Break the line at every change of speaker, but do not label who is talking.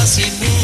nada sin.